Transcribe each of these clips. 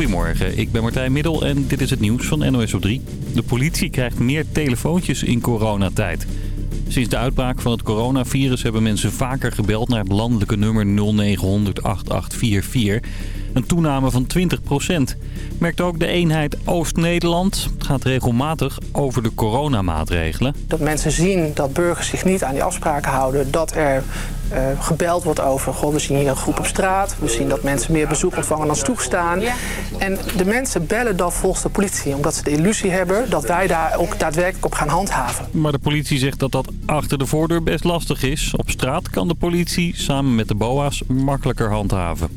Goedemorgen, ik ben Martijn Middel en dit is het nieuws van NOS op 3. De politie krijgt meer telefoontjes in coronatijd. Sinds de uitbraak van het coronavirus hebben mensen vaker gebeld naar het landelijke nummer 0900 8844. Een toename van 20% Merkt ook de eenheid Oost-Nederland. Het gaat regelmatig over de coronamaatregelen. Dat mensen zien dat burgers zich niet aan die afspraken houden. Dat er uh, gebeld wordt over, goh, we zien hier een groep op straat. We zien dat mensen meer bezoek ontvangen dan toegestaan. En de mensen bellen dan volgens de politie. Omdat ze de illusie hebben dat wij daar ook daadwerkelijk op gaan handhaven. Maar de politie zegt dat dat achter de voordeur best lastig is. Op straat kan de politie samen met de BOA's makkelijker handhaven.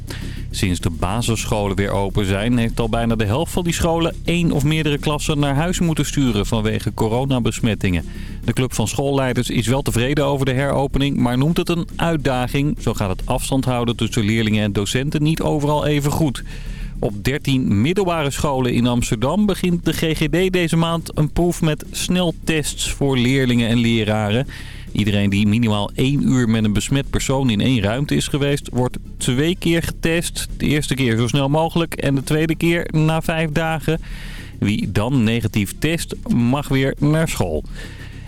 Sinds de basisscholen weer open zijn... heeft al bijna de helft van die scholen één of meerdere klassen naar huis moeten sturen... vanwege coronabesmettingen. De club van schoolleiders is wel tevreden over de heropening... maar noemt het een uitdaging. Zo gaat het afstand houden tussen leerlingen en docenten niet overal even goed. Op 13 middelbare scholen in Amsterdam begint de GGD deze maand een proef met sneltests voor leerlingen en leraren. Iedereen die minimaal één uur met een besmet persoon in één ruimte is geweest, wordt twee keer getest. De eerste keer zo snel mogelijk en de tweede keer na vijf dagen. Wie dan negatief test, mag weer naar school.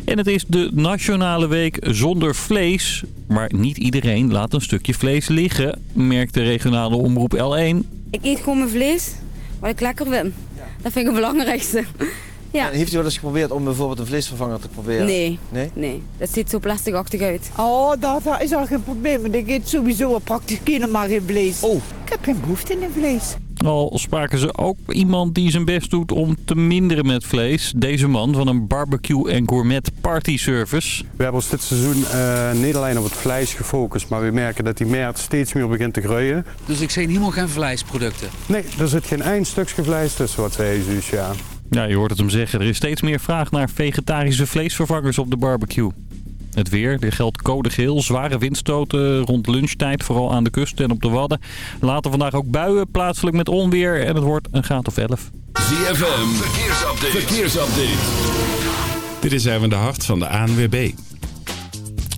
En het is de nationale week zonder vlees. Maar niet iedereen laat een stukje vlees liggen, merkt de regionale omroep L1. Ik eet gewoon mijn vlees, wat ik lekker vind. Dat vind ik het belangrijkste. Ja. heeft u wel eens geprobeerd om bijvoorbeeld een vleesvervanger te proberen? Nee. Nee? Nee. Dat ziet zo plasticachtig uit. Oh, dat is al geen probleem. Want ik eet sowieso praktisch helemaal geen vlees. Oh. Ik heb geen behoefte in vlees. Al spraken ze ook iemand die zijn best doet om te minderen met vlees. Deze man van een barbecue en gourmet party service. We hebben ons dit seizoen uh, niet alleen op het vlees gefocust, maar we merken dat die markt steeds meer begint te groeien. Dus ik zie helemaal geen vleesproducten? Nee, er zit geen één stukje vlees tussen wat wij dus ja. Ja, je hoort het hem zeggen. Er is steeds meer vraag naar vegetarische vleesvervangers op de barbecue. Het weer, er geldt code geel, zware windstoten rond lunchtijd, vooral aan de kust en op de Wadden. Later vandaag ook buien, plaatselijk met onweer en het wordt een graad of 11. ZFM, verkeersupdate. verkeersupdate. Dit is even de hart van de ANWB.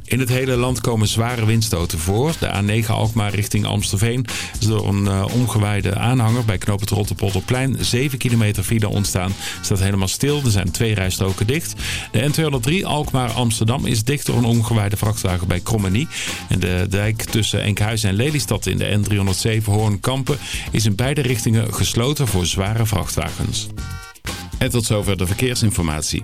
In het hele land komen zware windstoten voor. De A9 Alkmaar richting Amstelveen is door een uh, omgewaaide aanhanger bij knoop het Rotterpolderplein 7 kilometer file ontstaan. Staat helemaal stil. Er zijn twee rijstroken dicht. De N203 Alkmaar Amsterdam is dicht door een omgewaaide vrachtwagen bij Krommenie. En de dijk tussen Enkhuizen en Lelystad in de N307 Hoorn-Kampen is in beide richtingen gesloten voor zware vrachtwagens. En tot zover de verkeersinformatie.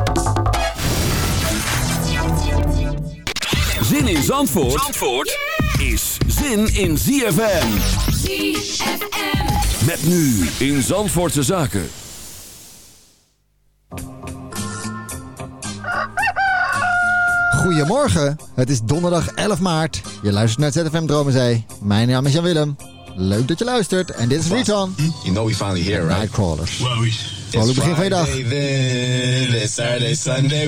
Zin in Zandvoort, Zandvoort is zin in ZFM. ZFM. Met nu in Zandvoortse Zaken. Goedemorgen, het is donderdag 11 maart. Je luistert naar ZFM Dromenzee. Mijn naam is Jan Willem. Leuk dat je luistert. En dit is Reton. You know we finally here, right? Nightcrawlers. Well, we... Vrolijk begin van je dag. It's Saturday, Sunday.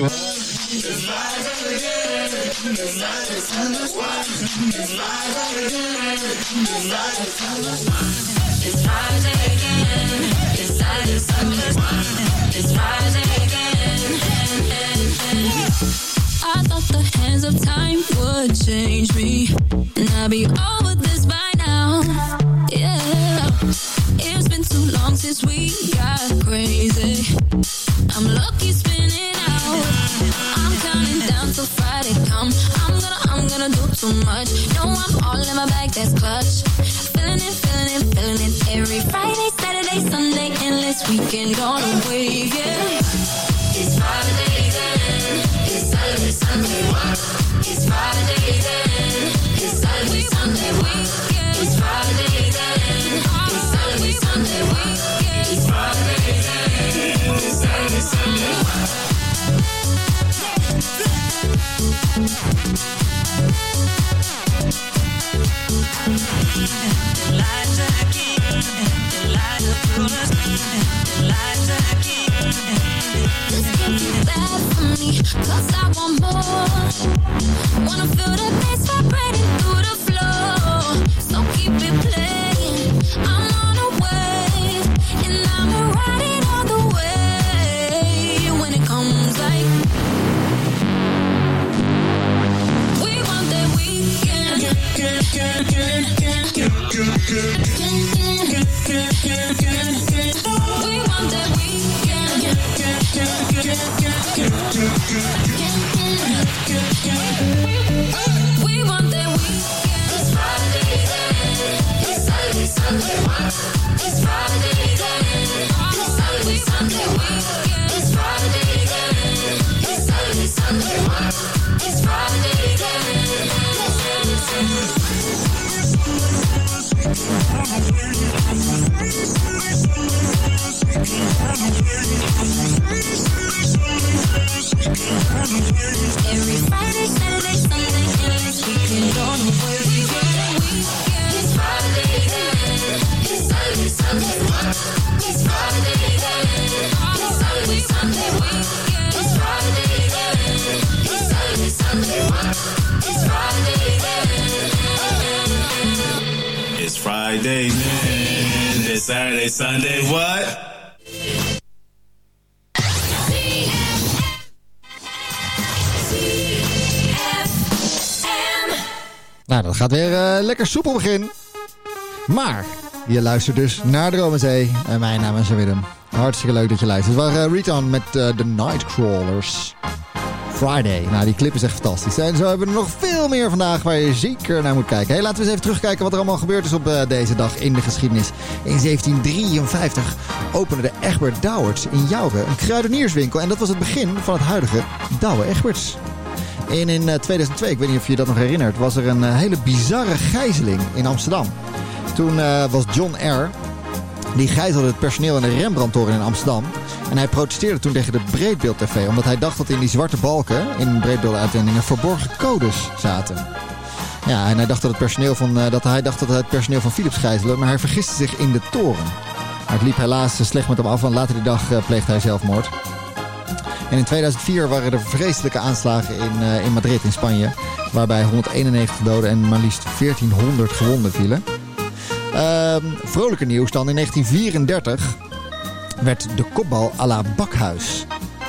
It's been too long since we got crazy. I'm lucky Friday come. I'm gonna, I'm gonna do too much. No, I'm all in my bag, that's clutch. Feeling it, feeling it, feeling it. Every Friday, Saturday Sunday, endless weekend on a wave, yeah. It's Friday then. It's Saturday, Sunday, what? It's Friday then. It's Saturday, Sunday, weekend. 'Cause I want more. Lekker soepel begin. Maar je luistert dus naar Dromenzee. En mijn naam is Willem. Hartstikke leuk dat je luistert. Het waren uh, Return met eh, The Nightcrawlers. Friday. Nou, die clip is echt fantastisch. En zo hebben we er nog veel meer vandaag waar je zeker naar moet kijken. Hey, laten we eens even terugkijken wat er allemaal gebeurd is op eh, deze dag in de geschiedenis. In 1753 opende de Egbert Douwerts in Jouwe een kruidenierswinkel. En dat was het begin van het huidige Douwe Egberts. En in eh, 2002, ik weet niet of je dat nog herinnert, was er een eh, hele bizarre gijzeling in Amsterdam. Toen eh, was John R. Die gijzelde het personeel in de Rembrandtoren in Amsterdam. En hij protesteerde toen tegen de Breedbeeld-TV. Omdat hij dacht dat in die zwarte balken, in breedbeelduitzendingen, verborgen codes zaten. Ja, en hij dacht dat het personeel van, eh, dat hij dacht dat het personeel van Philips gijzelde. Maar hij vergiste zich in de toren. Het liep helaas eh, slecht met hem af. En later die dag eh, pleegde hij zelfmoord. En in 2004 waren er vreselijke aanslagen in, eh, in Madrid in Spanje. Waarbij 191 doden en maar liefst 1400 gewonden vielen. Ehm, vrolijker nieuws dan. In 1934 werd de kopbal à la Bakhuis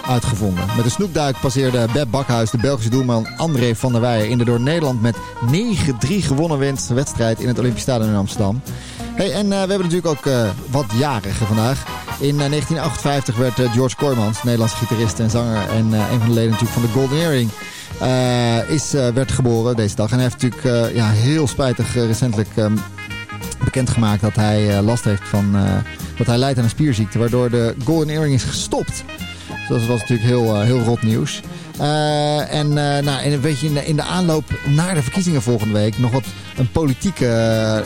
uitgevonden. Met de snoepduik passeerde Beb Bakhuis de Belgische doelman André van der Weijen... in de door Nederland met 9-3 gewonnen winst- wedstrijd in het Olympisch Stadion in Amsterdam. Hey, en eh, we hebben natuurlijk ook eh, wat jarigen vandaag. In eh, 1958 werd eh, George Kooijmans, Nederlandse gitarist en zanger... en eh, een van de leden natuurlijk van de Golden Earring... eh, is, eh, werd geboren deze dag. En hij heeft natuurlijk eh, ja, heel spijtig eh, recentelijk ehm, bekendgemaakt dat hij eh, last heeft van... eh, dat hij lijdt aan een spierziekte, waardoor de Golden Earring is gestopt. Dus dat was natuurlijk heel, eh, heel rot nieuws. Eh, en, eh, nou, en een beetje in de, aanloop naar de verkiezingen volgende week nog wat een politieke,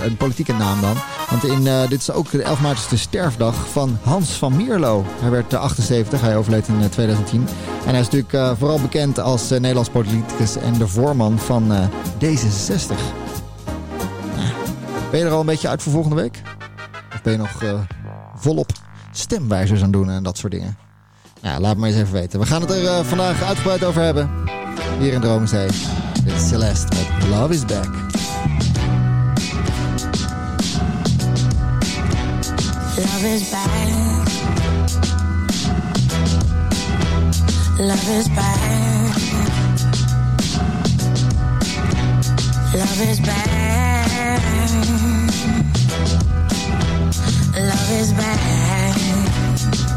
een politieke naam dan. Want in, eh, dit is ook de 11 maart is de sterfdag van Hans van Mierlo. Hij werd eh, 78, hij overleed in eh, 2010. En hij is natuurlijk vooral bekend als Nederlands politicus en de voorman van eh, D66. Nou, ben je er al een beetje uit voor volgende week? Of ben je nog volop stemwijzers aan doen en dat soort dingen? Ja, laat me eens even weten. We gaan het er eh, vandaag uitgebreid over hebben. Hier in Dromenzee. Dit is Celeste met Love is Back. Love is back. Love is back. Love is back. Love is back.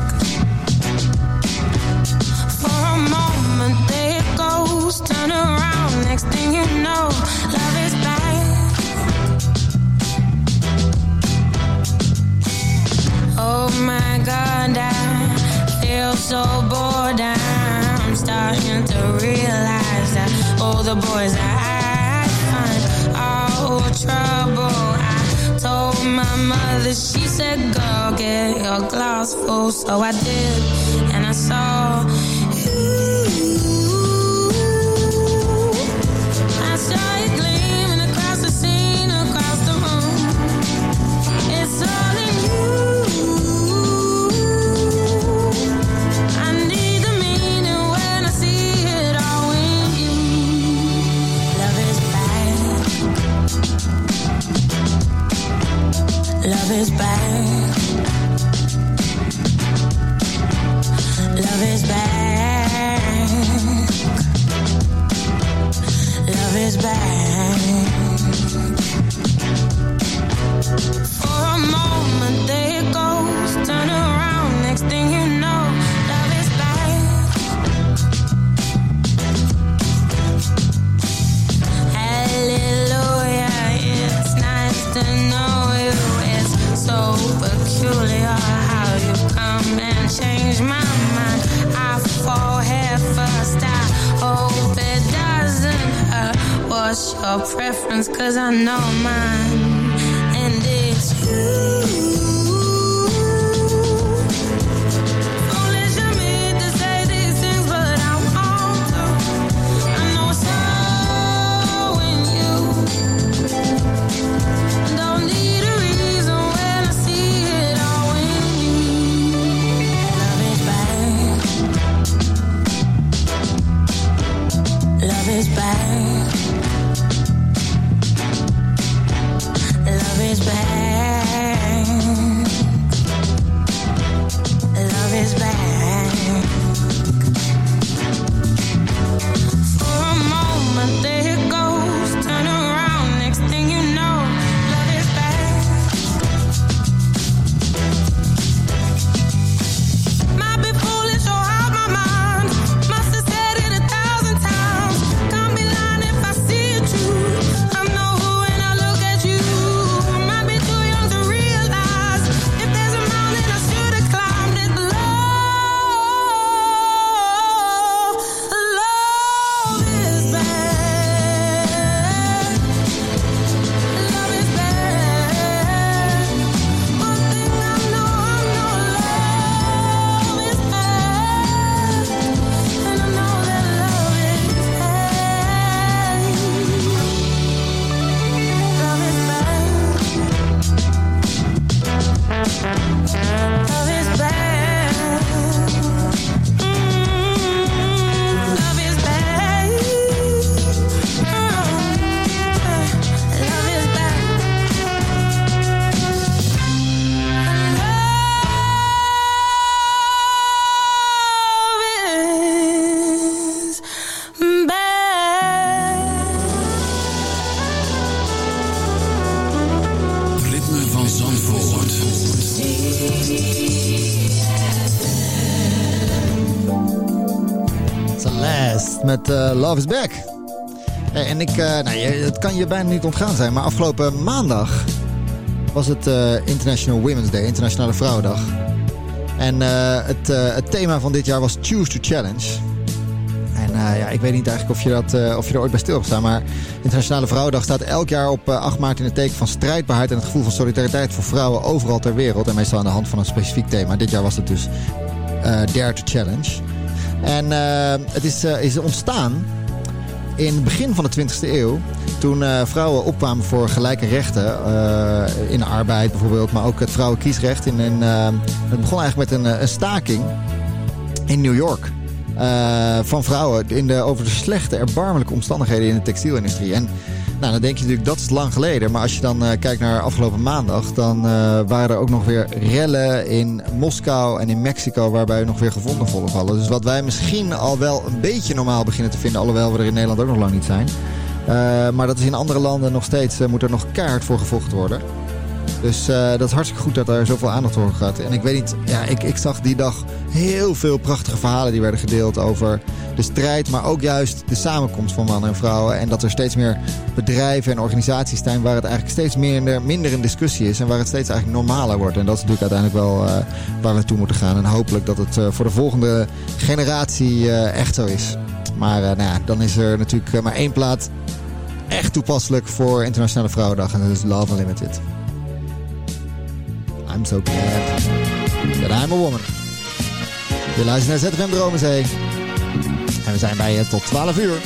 So bored. I'm starting to realize that all the boys I find are trouble. I told my mother, she said, Go get your glass full. So I did, and I saw is bad. How you come and change my mind. I fall head first. I hope it doesn't hurt. What's your preference? Cause I know mine. And it's you. Love is Back. Eh, en ik, eh, nou, het kan je bijna niet ontgaan zijn, maar afgelopen maandag was het eh, International Women's Day, Internationale Vrouwendag. En het, het thema van dit jaar was Choose to Challenge. En ja, ik weet niet eigenlijk of je, dat, of je er ooit bij stil hebt staan, maar Internationale Vrouwendag staat elk jaar op eh, 8 maart in het teken van strijdbaarheid en het gevoel van solidariteit voor vrouwen overal ter wereld. En meestal aan de hand van een specifiek thema. Dit jaar was het dus Dare to Challenge. En eh, het is, eh, is ontstaan in het begin van de 20e eeuw. Toen eh, vrouwen opkwamen voor gelijke rechten. in de arbeid bijvoorbeeld, maar ook het vrouwenkiesrecht. In, eh, het begon eigenlijk met een, een staking in New York. van vrouwen in de, over de slechte, erbarmelijke omstandigheden in de textielindustrie. En nou, dan denk je natuurlijk dat is lang geleden. Maar als je dan eh, kijkt naar afgelopen maandag, dan eh, waren er ook nog weer rellen in Moskou en in Mexico, waarbij nog weer gevonden vallen. Dus wat wij misschien al wel een beetje normaal beginnen te vinden, alhoewel we er in Nederland ook nog lang niet zijn. Eh, maar dat is in andere landen nog steeds, moet er nog kaart voor gevochten worden. Dus eh, dat is hartstikke goed dat er zoveel aandacht voor gaat. En ik weet niet, ja, ik, ik zag die dag heel veel prachtige verhalen die werden gedeeld over de strijd, maar ook juist de samenkomst van mannen en vrouwen. En dat er steeds meer bedrijven en organisaties zijn waar het eigenlijk steeds minder, minder een discussie is en waar het steeds eigenlijk normaler wordt. En dat is natuurlijk uiteindelijk wel eh, waar we naartoe moeten gaan. En hopelijk dat het eh, voor de volgende generatie echt zo is. Maar nou ja, dan is er natuurlijk maar één plaat echt toepasselijk voor Internationale Vrouwendag. En dat is Love Unlimited. I'm so glad that I'm a woman. Je luistert naar ZFM Dromenzee. En we zijn bij je tot 12 uur.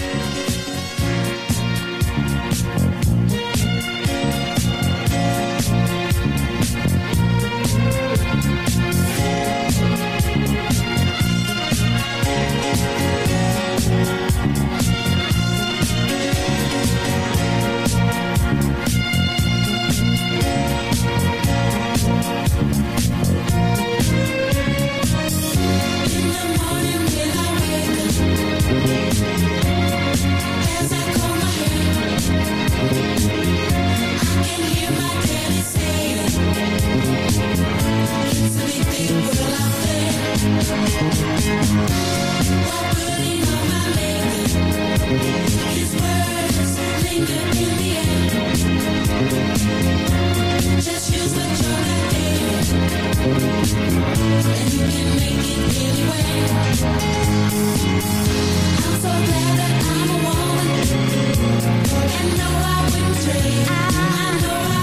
I know I wouldn't trade. I know I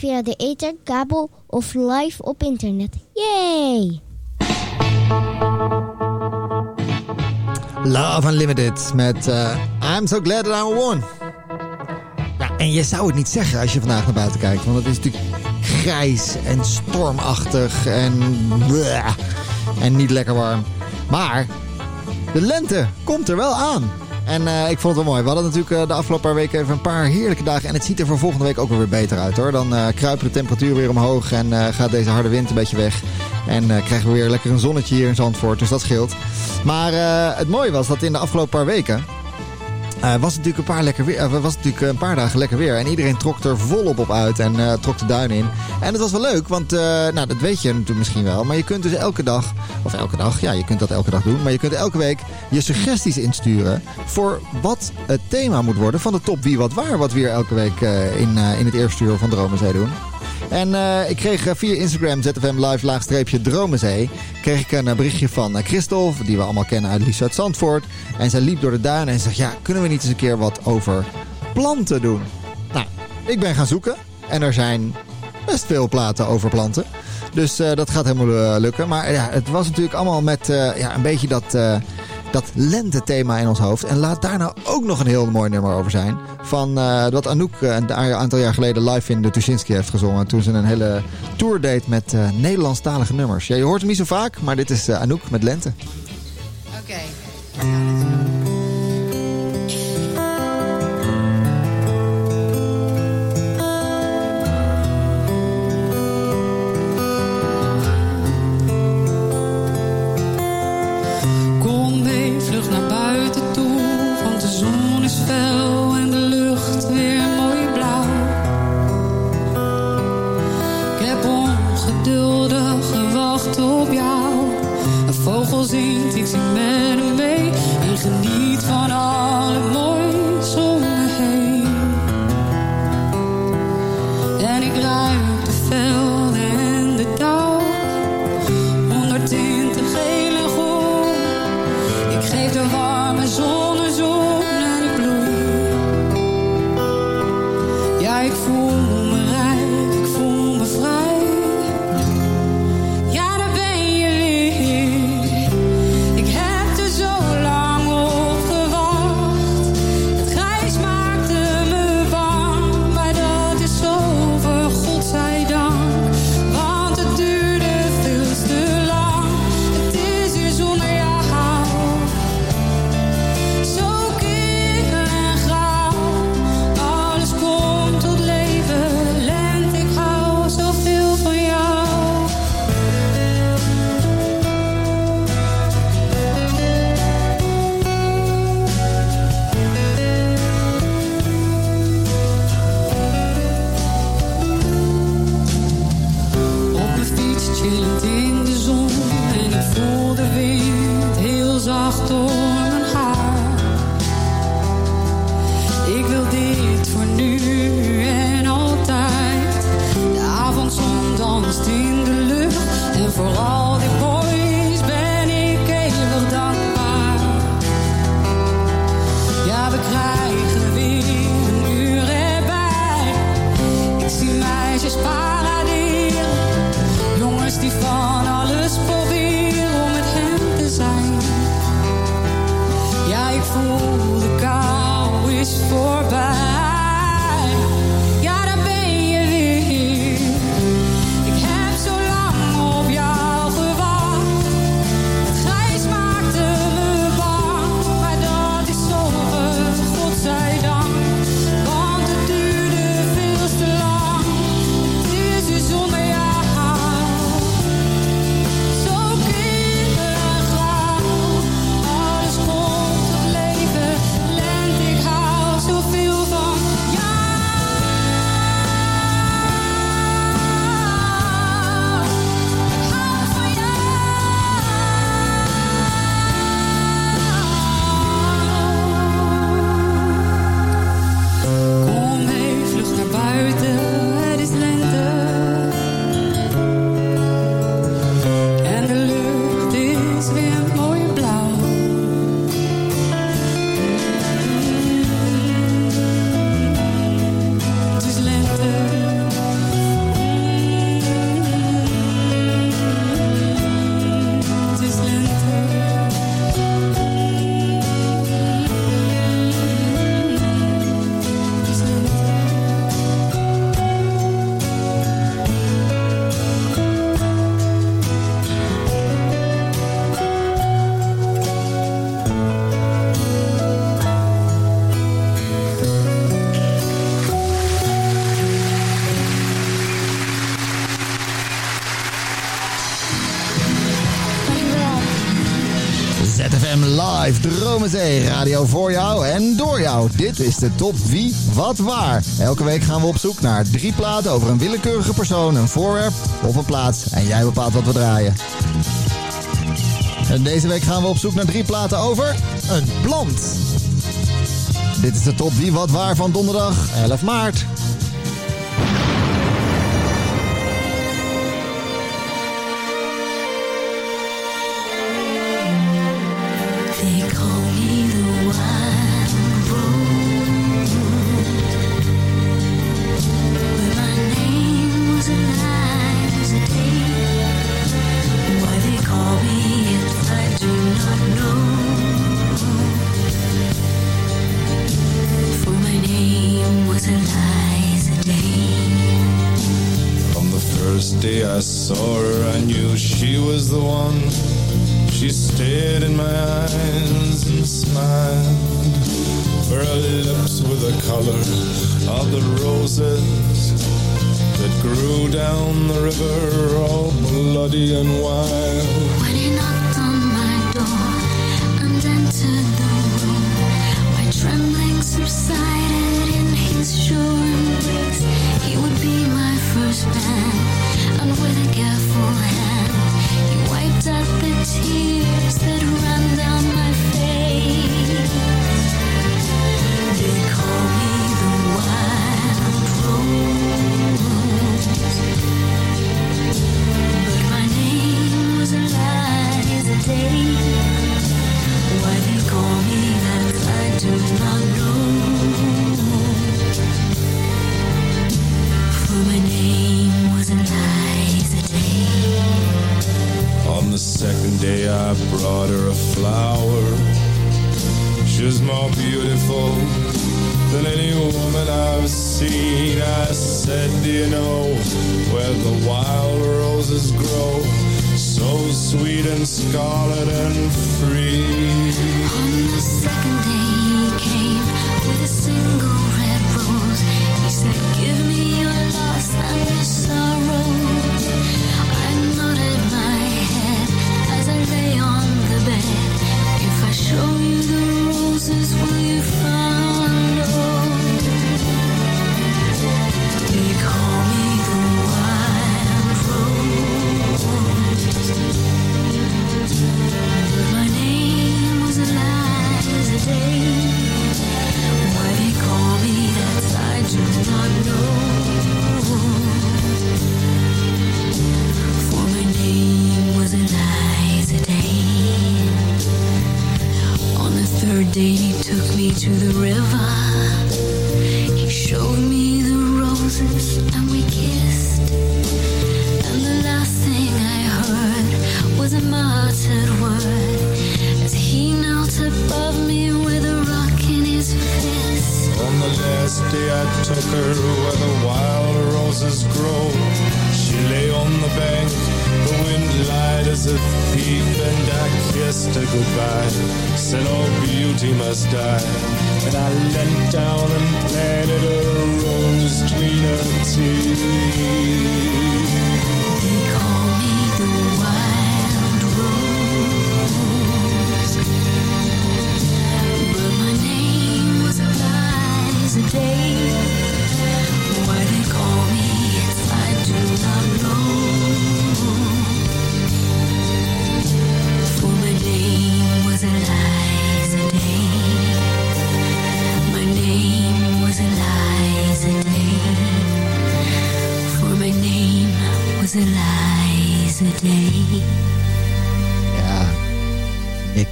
via de ether, kabel of live op internet. Yay! Love Unlimited met eh, I'm So Glad That Woman. Ja, en je zou het niet zeggen als je vandaag naar buiten kijkt. Want het is natuurlijk grijs en stormachtig en... en niet lekker warm. Maar de lente komt er wel aan. En eh, ik vond het wel mooi. We hadden natuurlijk eh, de afgelopen paar weken even een paar heerlijke dagen. En het ziet er voor volgende week ook weer beter uit hoor. Dan eh, kruipen de temperatuur weer omhoog en gaat deze harde wind een beetje weg. En krijgen we weer lekker een zonnetje hier in Zandvoort. Dus dat scheelt. Maar het mooie was dat in de afgelopen paar weken. Eh, was natuurlijk een paar lekker weer, eh, was natuurlijk een paar dagen lekker weer. En iedereen trok er volop op uit en eh, trok de duin in. En het was wel leuk, want nou, dat weet je natuurlijk misschien wel. Maar je kunt dus elke dag, of elke dag, ja, je kunt dat elke dag doen. Maar je kunt elke week je suggesties insturen voor wat het thema moet worden van de top Wie Wat Waar. Wat we hier elke week in, in het eerste uur van Dromenzee doen. En eh, ik kreeg eh, via Instagram ZFM live laagstreepje Dromenzee... kreeg ik een eh, berichtje van Christel, die we allemaal kennen uit Lies uit Zandvoort. En zij liep door de duinen en zegt... ja, kunnen we niet eens een keer wat over planten doen? Nou, ik ben gaan zoeken. En er zijn best veel platen over planten. Dus dat gaat helemaal lukken. Maar ja, het was natuurlijk allemaal met ja, een beetje dat, dat lente-thema in ons hoofd. En laat daar nou ook nog een heel mooi nummer over zijn. Van eh, wat Anouk eh, een aantal jaar geleden live in de Tuschinski heeft gezongen. Toen ze een hele tour deed met eh, Nederlandstalige nummers. Ja, je hoort hem niet zo vaak, maar dit is Anouk met lente. Oké. Zacht door Dromenzee, radio voor jou en door jou. Dit is de top wie, wat, waar. Elke week gaan we op zoek naar drie platen over een willekeurige persoon, een voorwerp of een plaats. En jij bepaalt wat we draaien. En deze week gaan we op zoek naar drie platen over een plant. Dit is de top wie, wat, waar van donderdag 11 maart. Was the one. She stared in my eyes and smiled. For her lips were the color of the roses that grew down the river, all bloody and wild. Tears that ran day I took her where the wild roses grow. She lay on the bank, the wind lied as a thief, and I kissed her goodbye. Said all beauty must die. And I leant down and planted a rose between her teeth.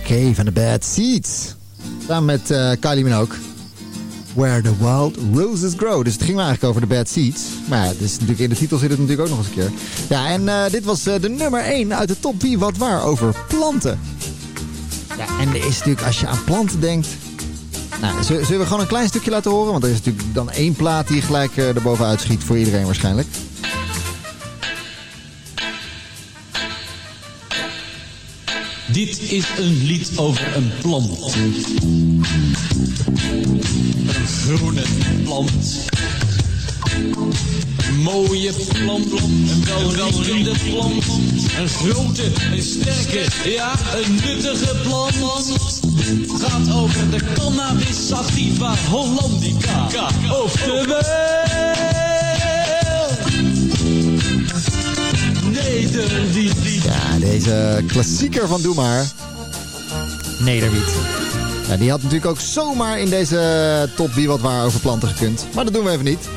Cave en de Bad Seeds. Samen met eh, Kylie Minogue. Where the Wild Roses Grow. Dus het ging eigenlijk over de Bad Seeds. Maar ja, dus natuurlijk in de titel zit het natuurlijk ook nog eens een keer. Ja, en eh, dit was eh, de nummer 1 uit de top wie wat waar over planten. Ja, en er is natuurlijk, als je aan planten denkt... Nou, zullen we gewoon een klein stukje laten horen? Want er is natuurlijk dan één plaat die gelijk eh, erbovenuit schiet voor iedereen waarschijnlijk. Dit is een lied over een plant. Een groene plant. Mooie plant, een welriekende plant. Een grote, een sterke, ja, een nuttige plant. Gaat over de cannabis sativa hollandica. Oftewel, nederwiet. Ja, deze klassieker van Doe Maar. Nederwiet. Ja, die had natuurlijk ook zomaar in deze top wie wat waar over planten gekund. Maar dat doen we even niet.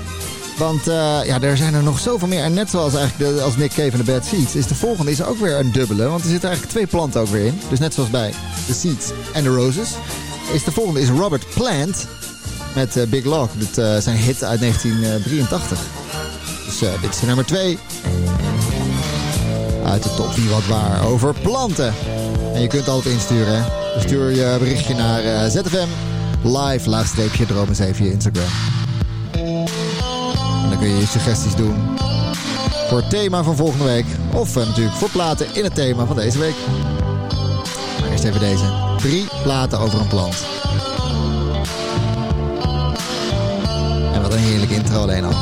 Want eh, ja, er zijn er nog zoveel meer. En net zoals eigenlijk de, als Nick Cave en de Bad Seeds... is de volgende is ook weer een dubbele. Want er zitten eigenlijk twee planten ook weer in. Dus net zoals bij The Seeds en The Roses... is de volgende is Robert Plant met eh, Big Lock. Dit eh, zijn hit uit 1983. Dus dit is nummer twee uit de top wat waar over planten. En je kunt altijd insturen. Dus stuur je berichtje naar eh, ZFM live laagstreepje dromen via Instagram. En dan kun je je suggesties doen voor het thema van volgende week. Of eh, natuurlijk voor platen in het thema van deze week. Maar eerst even deze. Drie platen over een plant. En wat een heerlijke intro alleen al.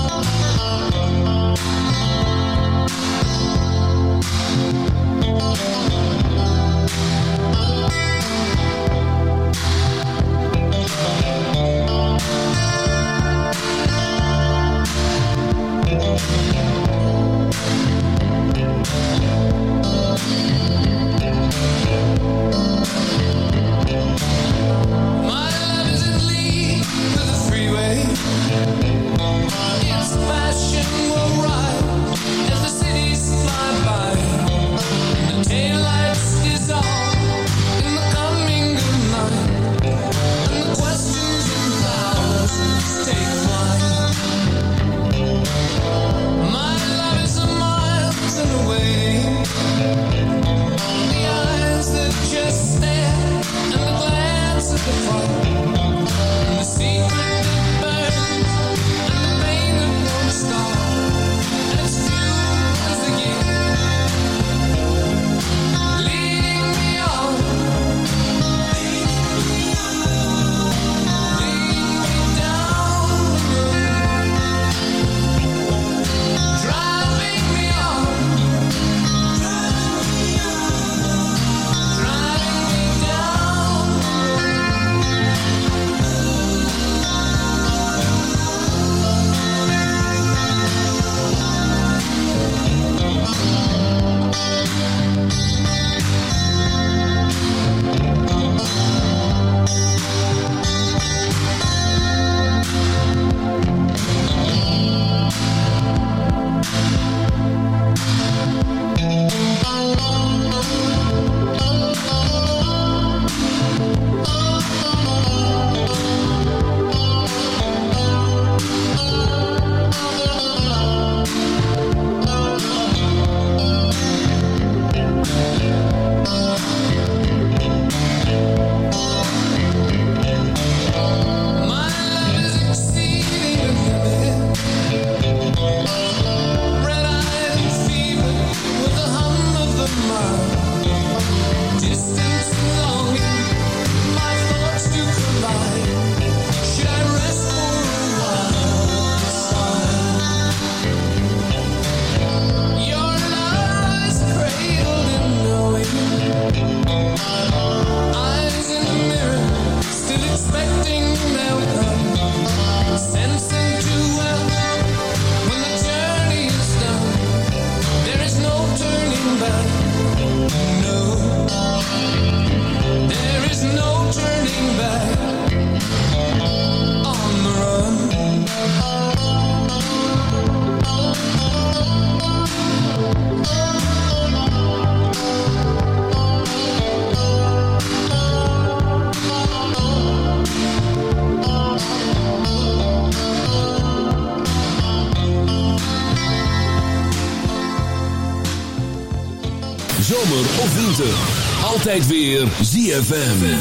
Altijd weer ZFM.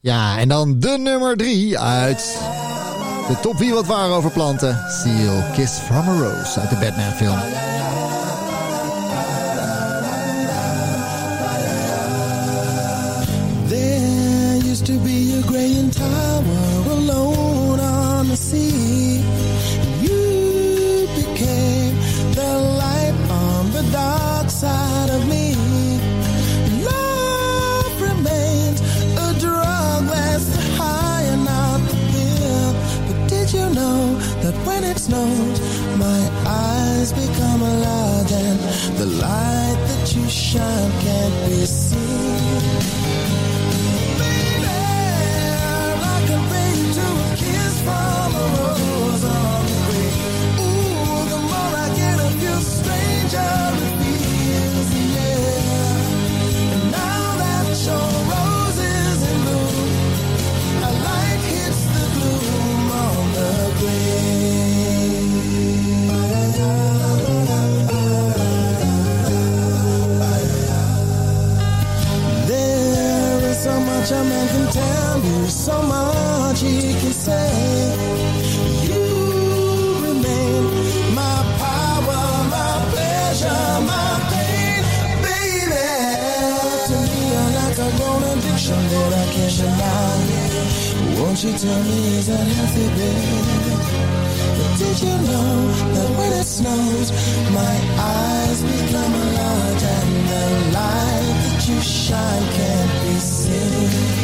Ja, en dan de nummer drie uit de top wie wat waar over planten. Seal, Kiss from a Rose uit de Batman film. Won't you tell me is that healthy, baby? But did you know that when it snows, my eyes become large and the light that you shine can't be seen?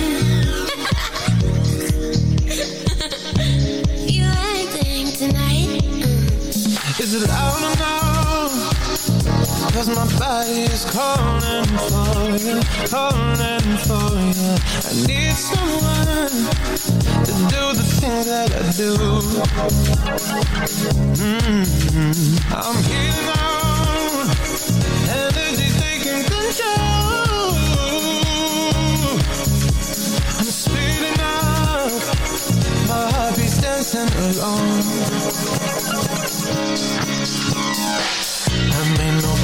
Is it loud enough? Cause my body is calling for you, calling for you. I need someone to do the things that I do. Mm-hmm. I'm heating on, energy taking control. I'm speeding up, my heart beats dancing alone.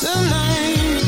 Cause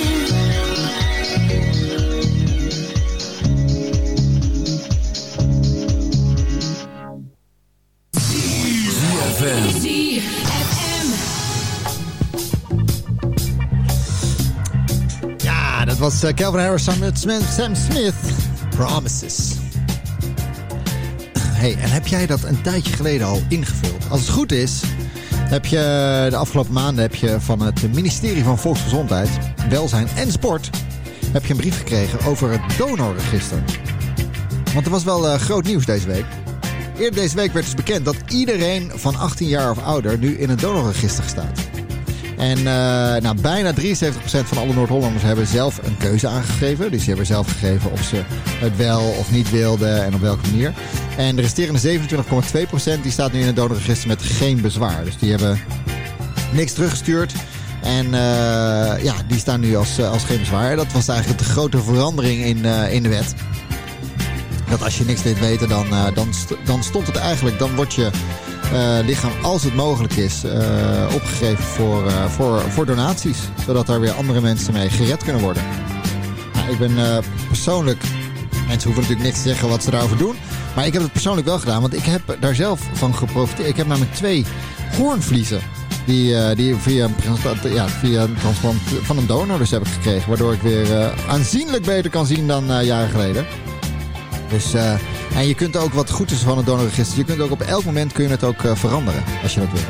was eh, Calvin Harris samen met Sam- Smith. Promises. Hey, en heb jij dat een tijdje geleden al ingevuld? Als het goed is, heb je de afgelopen maanden heb je van het ministerie van Volksgezondheid, Welzijn en Sport heb je een brief gekregen over het donorregister. Want er was wel eh, groot nieuws deze week. Eerder deze week werd dus bekend dat iedereen van 18 jaar of ouder nu in het donorregister staat. En eh, nou, bijna 73% van alle Noord-Hollanders hebben zelf een keuze aangegeven. Dus die hebben zelf gegeven of ze het wel of niet wilden en op welke manier. En de resterende 27,2% die staat nu in het donorregister met geen bezwaar. Dus die hebben niks teruggestuurd. En eh, ja, die staan nu als, eh, als geen bezwaar. Dat was eigenlijk de grote verandering in, in de wet. Dat als je niks weet weten, dan, dan, dan stond het eigenlijk, dan wordt je lichaam, als het mogelijk is, eh, opgegeven voor, eh, voor, voor donaties. Zodat er weer andere mensen mee gered kunnen worden. Nou, ik ben eh, persoonlijk, mensen hoeven natuurlijk niks te zeggen wat ze daarover doen. Maar ik heb het persoonlijk wel gedaan, want ik heb daar zelf van geprofiteerd. Ik heb namelijk twee hoornvliezen. Die, eh, die via, een ja, via een transplant van een donor dus heb ik gekregen. Waardoor ik weer eh, aanzienlijk beter kan zien dan eh, jaren geleden. Dus, eh, en je kunt ook wat goed is van het donorregister. Je kunt ook op elk moment kun je het ook eh, veranderen als je dat wil.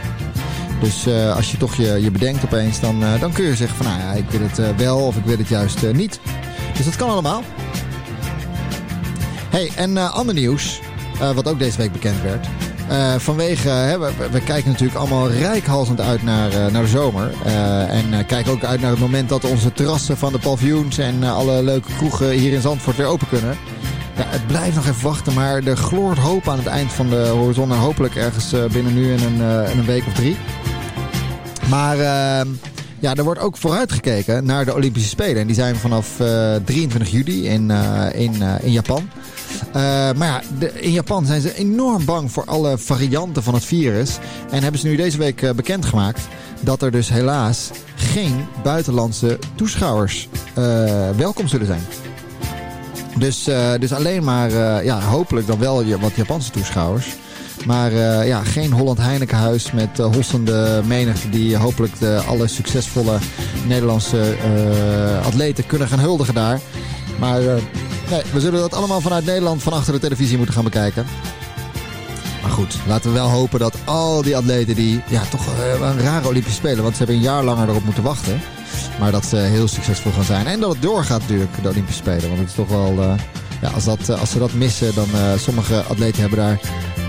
Dus eh, als je toch je, je bedenkt opeens, dan, eh, dan kun je zeggen van nou ja, ik wil het wel of ik wil het juist niet. Dus dat kan allemaal. Hey, en ander nieuws, wat ook deze week bekend werd. Vanwege, hè, we, we- kijken natuurlijk allemaal rijkhalsend uit naar, naar de zomer. En kijken ook uit naar het moment dat onze terrassen van de paviljoens en alle leuke kroegen hier in Zandvoort weer open kunnen. Het blijft nog even wachten, maar er gloort hoop aan het eind van de horizon. En hopelijk ergens eh, binnen nu en een, eh, en een week of drie. Maar ehm, ja, er wordt ook vooruitgekeken naar de Olympische Spelen. En die zijn vanaf eh, 23 juli in, eh, in, eh, in Japan. Eh, maar ja, in Japan zijn ze enorm bang voor alle varianten van het virus. En hebben ze nu deze week eh, bekendgemaakt dat er dus helaas geen buitenlandse toeschouwers eh, welkom zullen zijn. Dus, eh, dus alleen maar, eh, ja, hopelijk dan wel wat Japanse toeschouwers. Maar eh, ja, geen Holland Heinekenhuis met eh, hossende menigte die hopelijk de, alle succesvolle Nederlandse atleten kunnen gaan huldigen daar. Maar nee, we zullen dat allemaal vanuit Nederland van achter de televisie moeten gaan bekijken. Maar goed, laten we wel hopen dat al die atleten die ja, toch een rare Olympische Spelen, want ze hebben een jaar langer erop moeten wachten. Maar dat ze heel succesvol gaan zijn. En dat het doorgaat natuurlijk, de Olympische Spelen. Want het is toch wel, eh, ja, als, dat, eh, als ze dat missen, dan uh, sommige atleten hebben daar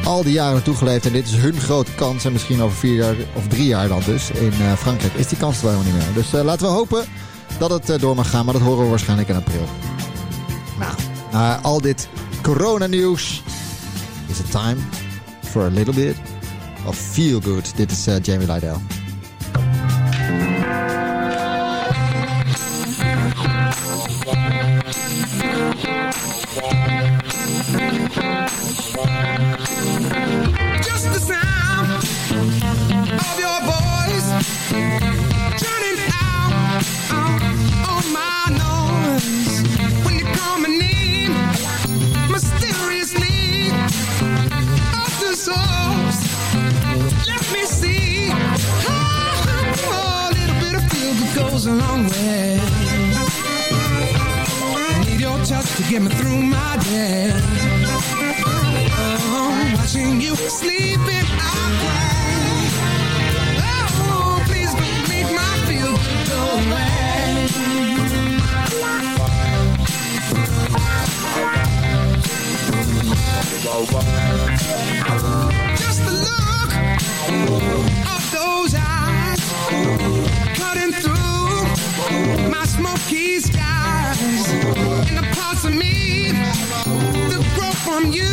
al die jaren naartoe geleefd. En dit is hun grote kans. En misschien over vier jaar, of drie jaar dan dus, in Frankrijk is die kans er helemaal niet meer. Dus laten we hopen dat het door mag gaan. Maar dat horen we waarschijnlijk in april. Nou, na al dit coronanieuws is het time for a little bit of feel good. Dit is eh, Jamie Lydell. Get me through my day. Watching you sleeping. Oh, please don't make my feel go away. Just the look of those eyes cutting through my smoky skies and the parts of me that grow from you.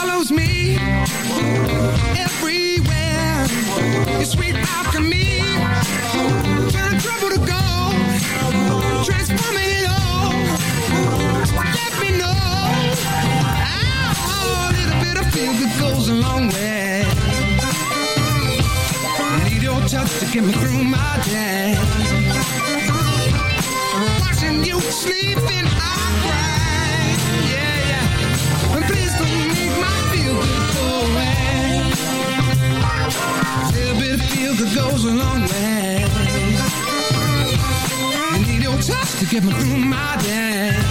follows me everywhere. Your sweet alchemy, get me through my day.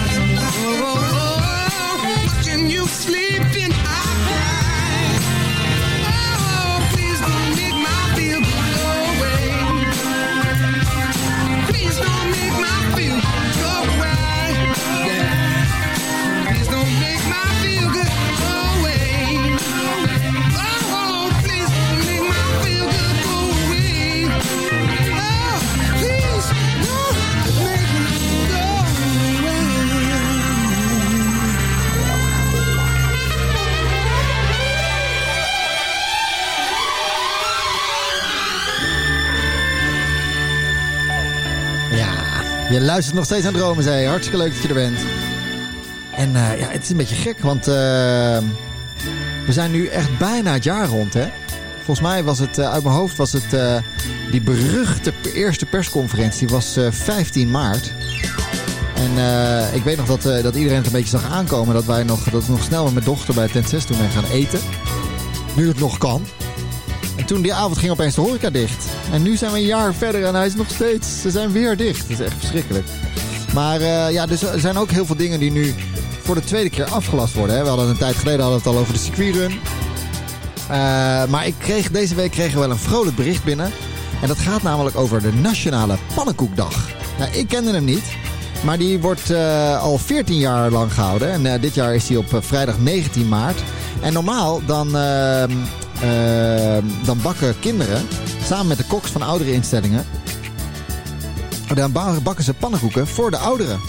Je luistert nog steeds aan Dromenzee. Hartstikke leuk dat je er bent. En eh, ja, het is een beetje gek, want eh, we zijn nu echt bijna het jaar rond, hè? Volgens mij was het, eh, uit mijn hoofd was het, die beruchte eerste persconferentie was eh, 15 maart. En ik weet nog dat, dat iedereen het een beetje zag aankomen. Dat wij nog, dat we nog snel met mijn dochter bij Tent 6 toen gaan eten. Nu het nog kan. En toen die avond ging opeens de horeca dicht. En nu zijn we een jaar verder en hij is nog steeds... Ze zijn weer dicht. Dat is echt verschrikkelijk. Maar eh, ja, dus er zijn ook heel veel dingen die nu voor de tweede keer afgelast worden. Hè. We hadden een tijd geleden hadden we het al over de circuitrun. Eh, maar ik kreeg, deze week kregen we wel een vrolijk bericht binnen. En dat gaat namelijk over de Nationale Pannenkoekdag. Nou, ik kende hem niet. Maar die wordt eh, al 14 jaar lang gehouden. En dit jaar is die op vrijdag 19 maart. En normaal dan, ehm, ehm, dan bakken kinderen samen met de koks van oudere instellingen. Dan ba- bakken ze pannenkoeken voor de ouderen.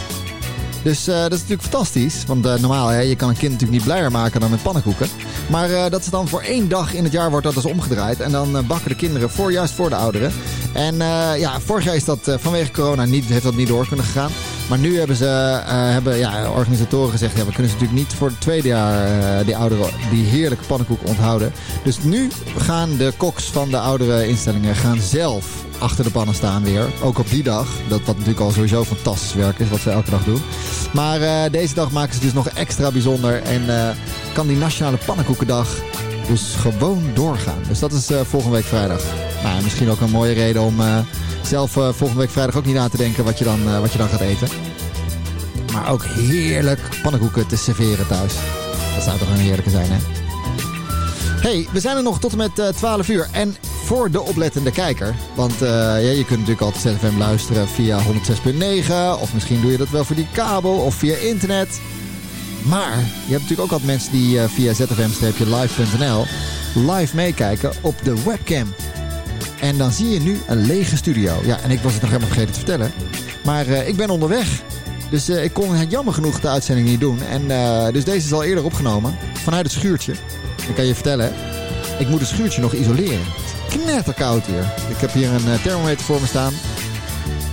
Dus eh, dat is natuurlijk fantastisch. Want eh, normaal, hè, je kan een kind natuurlijk niet blijer maken dan met pannenkoeken. Maar eh, dat is dan voor één dag in het jaar wordt dat dus omgedraaid. En dan bakken de kinderen voor, juist voor de ouderen. En ja, vorig jaar is dat vanwege corona niet, heeft dat niet door kunnen gegaan. Maar nu hebben ze, eh, hebben ja, organisatoren gezegd... Ja, we kunnen ze natuurlijk niet voor het tweede jaar eh, die ouderen die heerlijke pannenkoeken onthouden. Dus nu gaan de koks van de oudere instellingen gaan zelf achter de pannen staan weer. Ook op die dag. Dat wat natuurlijk al sowieso fantastisch werk is, wat ze elke dag doen. Maar eh, deze dag maken ze dus nog extra bijzonder. En kan die Nationale Pannenkoekendag dus gewoon doorgaan. Dus dat is eh, volgende week vrijdag. Nou, misschien ook een mooie reden om eh, zelf eh, volgende week vrijdag ook niet na te denken wat je dan, wat je dan gaat eten. maar ook heerlijk pannenkoeken te serveren thuis. Dat zou toch een heerlijke zijn, hè? hey, we zijn er nog tot en met eh, 12 uur. En voor de oplettende kijker. Want ja, je kunt natuurlijk altijd ZFM luisteren via 106.9. Of misschien doe je dat wel voor die kabel of via internet. Maar je hebt natuurlijk ook altijd mensen die eh, via zfm-live.nl live meekijken op de webcam. En dan zie je nu een lege studio. Ja, en ik was het nog helemaal vergeten te vertellen. Maar eh, ik ben onderweg. Dus eh, ik kon jammer genoeg de uitzending niet doen. En dus deze is al eerder opgenomen. Vanuit het schuurtje. Ik kan je vertellen. Ik moet het schuurtje nog isoleren. Knetterkoud hier. Ik heb hier een thermometer voor me staan.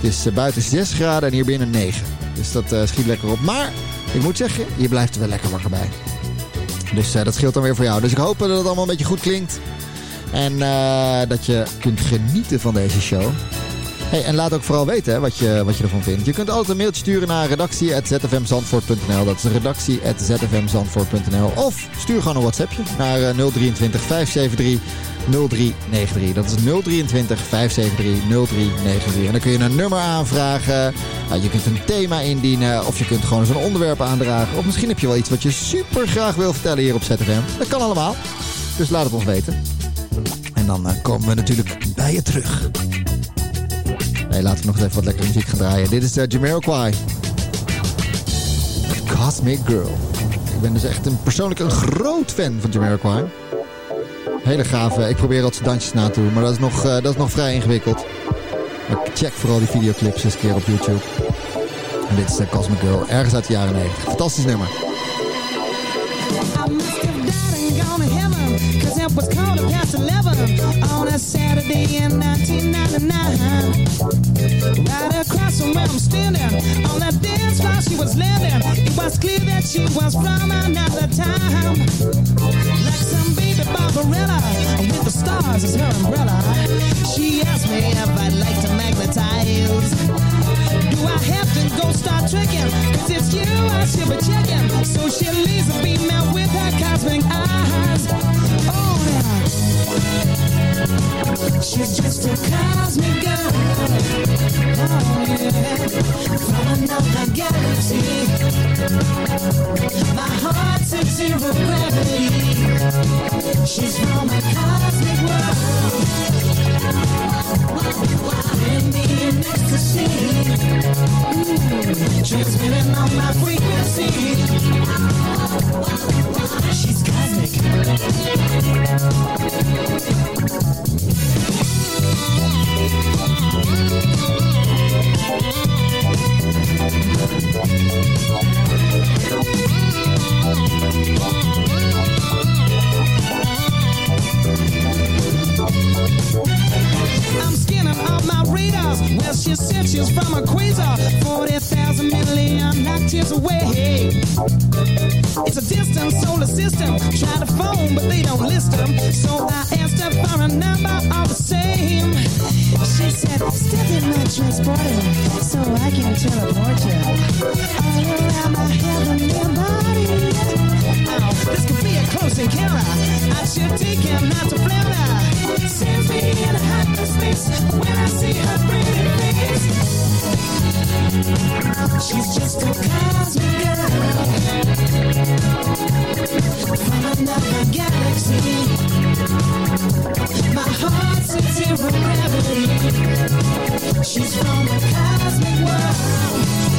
Het is buiten 6 graden en hier binnen 9. Dus dat schiet lekker op. Maar ik moet zeggen, je blijft er wel lekker wakker bij. Dus eh, dat scheelt dan weer voor jou. Dus ik hoop dat het allemaal een beetje goed klinkt. En eh, dat je kunt genieten van deze show. Hey, en laat ook vooral weten hè, wat, je, wat je ervan vindt. Je kunt altijd een mailtje sturen naar redactie.zfmzandvoort.nl. Dat is redactie.zfmzandvoort.nl. Of stuur gewoon een WhatsAppje naar eh, 023 573 0393. Dat is 023 573 0393. En dan kun je een nummer aanvragen. Je kunt een thema indienen. Of je kunt gewoon zo'n onderwerp aandragen. Of misschien heb je wel iets wat je super graag wil vertellen hier op ZFM. Dat kan allemaal. Dus laat het ons weten. En dan eh, komen we natuurlijk bij je terug. Nee, laten we nog even wat lekkere muziek gaan draaien. Dit is uh, Jamiroquai. Met Cosmic Girl. Ik ben dus echt een, persoonlijk een groot fan van Jamiroquai. Hele gave. Ik probeer altijd zijn dansjes na te doen, maar dat is nog, eh, dat is nog vrij ingewikkeld. Maar check vooral die videoclips eens een keer op YouTube. En dit is Cosmic Girl, ergens uit de jaren 90. Fantastisch nummer. Cause it was quarter past 11 on a Saturday in 1999. Right across from where I'm standing, on that dance floor she was landing. It was clear that she was from another time. Like some baby Barbarella, with the stars as her umbrella. She asked me if I'd like to magnetize. Do I have to go start tricking? Cause it's you I should be checking. So she leaves a beam out with her cosmic eyes. Oh, yeah. She's just a cosmic girl. Oh, yeah. From another galaxy. My heart's at zero gravity. She's from a cosmic world. In me in ecstasy. Mm, Transmitting on my frequency. She's cosmic. I'm scanning all my readers. Well, she said she's from a quasar, 40,000 million light years away. It's a distant solar system. Try to phone, but they don't list them. So I asked her for a number all the same. She said, step in my transporter so I can teleport you all around my heavenly body. Oh, this could be a close encounter. I should take him not to flounder. Me in hyperspace when I see her pretty face. She's just a cosmic girl from another galaxy. My heart's at zero gravity. She's from a cosmic world.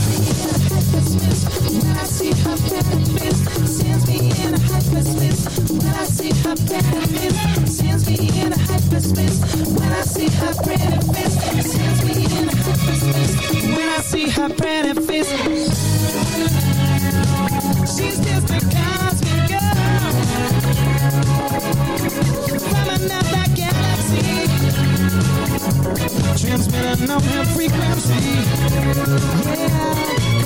Transmitting on her badness, since be in a hyper when I see her badness, since be in a hyper when I see her pre-fist, since we in the hyperstarry When I see her bread face She's just a galaxy Well another galaxy Transmit enough her frequency. Yeah,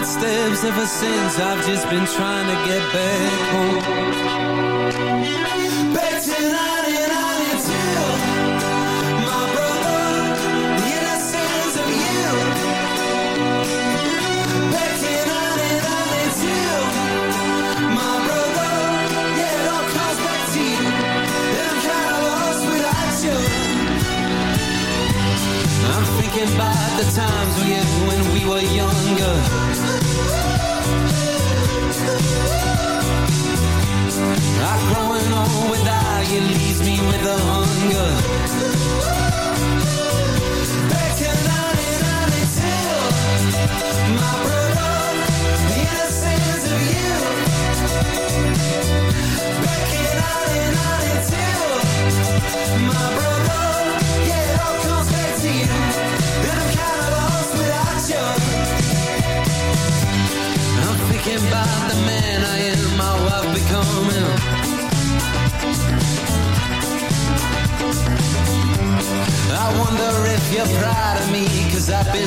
Cause ever since I've just been trying to get back home. Back to 1992, my brother, the innocence of you. Back in 1992, my brother, yeah, it all comes back to you. And I'm kinda lost without you. I'm thinking about the times we had when we were younger. Growing old without you leaves me with a hunger.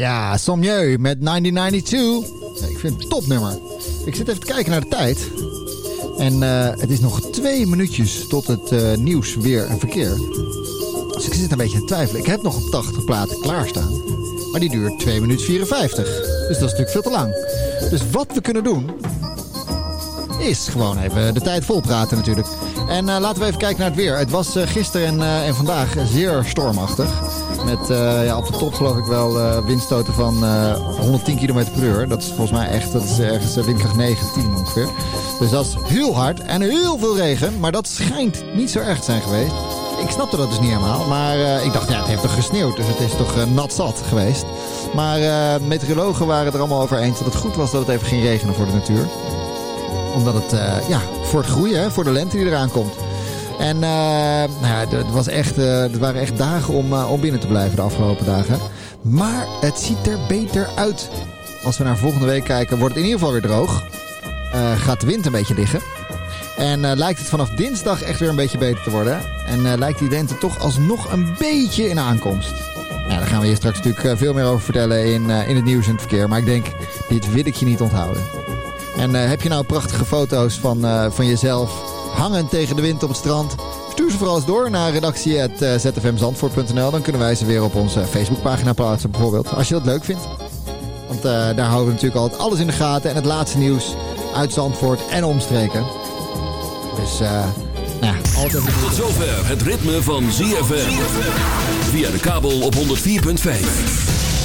Ja, Sommieu met 1992. Ja, Ik vind het een topnummer. Ik zit even te kijken naar de tijd. En eh, het is nog twee minuutjes tot het eh, nieuws, weer en verkeer. Dus ik zit een beetje te twijfelen. Ik heb nog een 80 platen klaarstaan. Maar die duurt 2 minuten 54. Dus dat is natuurlijk veel te lang. Dus wat we kunnen doen... is gewoon even de tijd volpraten natuurlijk. En eh, laten we even kijken naar het weer. Het was gisteren en, en vandaag zeer stormachtig. Met eh, ja, op de top geloof ik wel eh, windstoten van eh, 110 km per uur. Dat is volgens mij echt, dat is ergens eh, windkracht 9, 10 ongeveer. Dus dat is heel hard en heel veel regen. Maar dat schijnt niet zo erg te zijn geweest. Ik snapte dat dus niet helemaal. Maar eh, ik dacht, ja, het heeft toch gesneeuwd. Dus het is toch eh, nat zat geweest. Maar eh, meteorologen waren het er allemaal over eens dat het goed was dat het even ging regenen voor de natuur. Omdat het, eh, ja, voor het groeien, voor de lente die eraan komt. En eh, nou het was echt, eh, het waren echt dagen om, eh, om binnen te blijven de afgelopen dagen. Maar het ziet er beter uit. Als we naar volgende week kijken, wordt het in ieder geval weer droog. Gaat de wind een beetje liggen. En lijkt het vanaf dinsdag echt weer een beetje beter te worden. En lijkt die lente toch alsnog een beetje in aankomst. Ja, daar gaan we hier straks natuurlijk veel meer over vertellen in, in het nieuws en het verkeer. Maar ik denk, dit wil ik je niet onthouden. En heb je nou prachtige foto's van, van jezelf hangend tegen de wind op het strand? Stuur ze vooral eens door naar redactie.zfmzandvoort.nl. Dan kunnen wij ze weer op onze Facebookpagina plaatsen bijvoorbeeld. Als je dat leuk vindt. Want eh, daar houden we natuurlijk altijd alles in de gaten. En het laatste nieuws uit Zandvoort en omstreken. Dus eh nou ja, altijd... Tot zover het ritme van ZFM. Via de kabel op 104.5.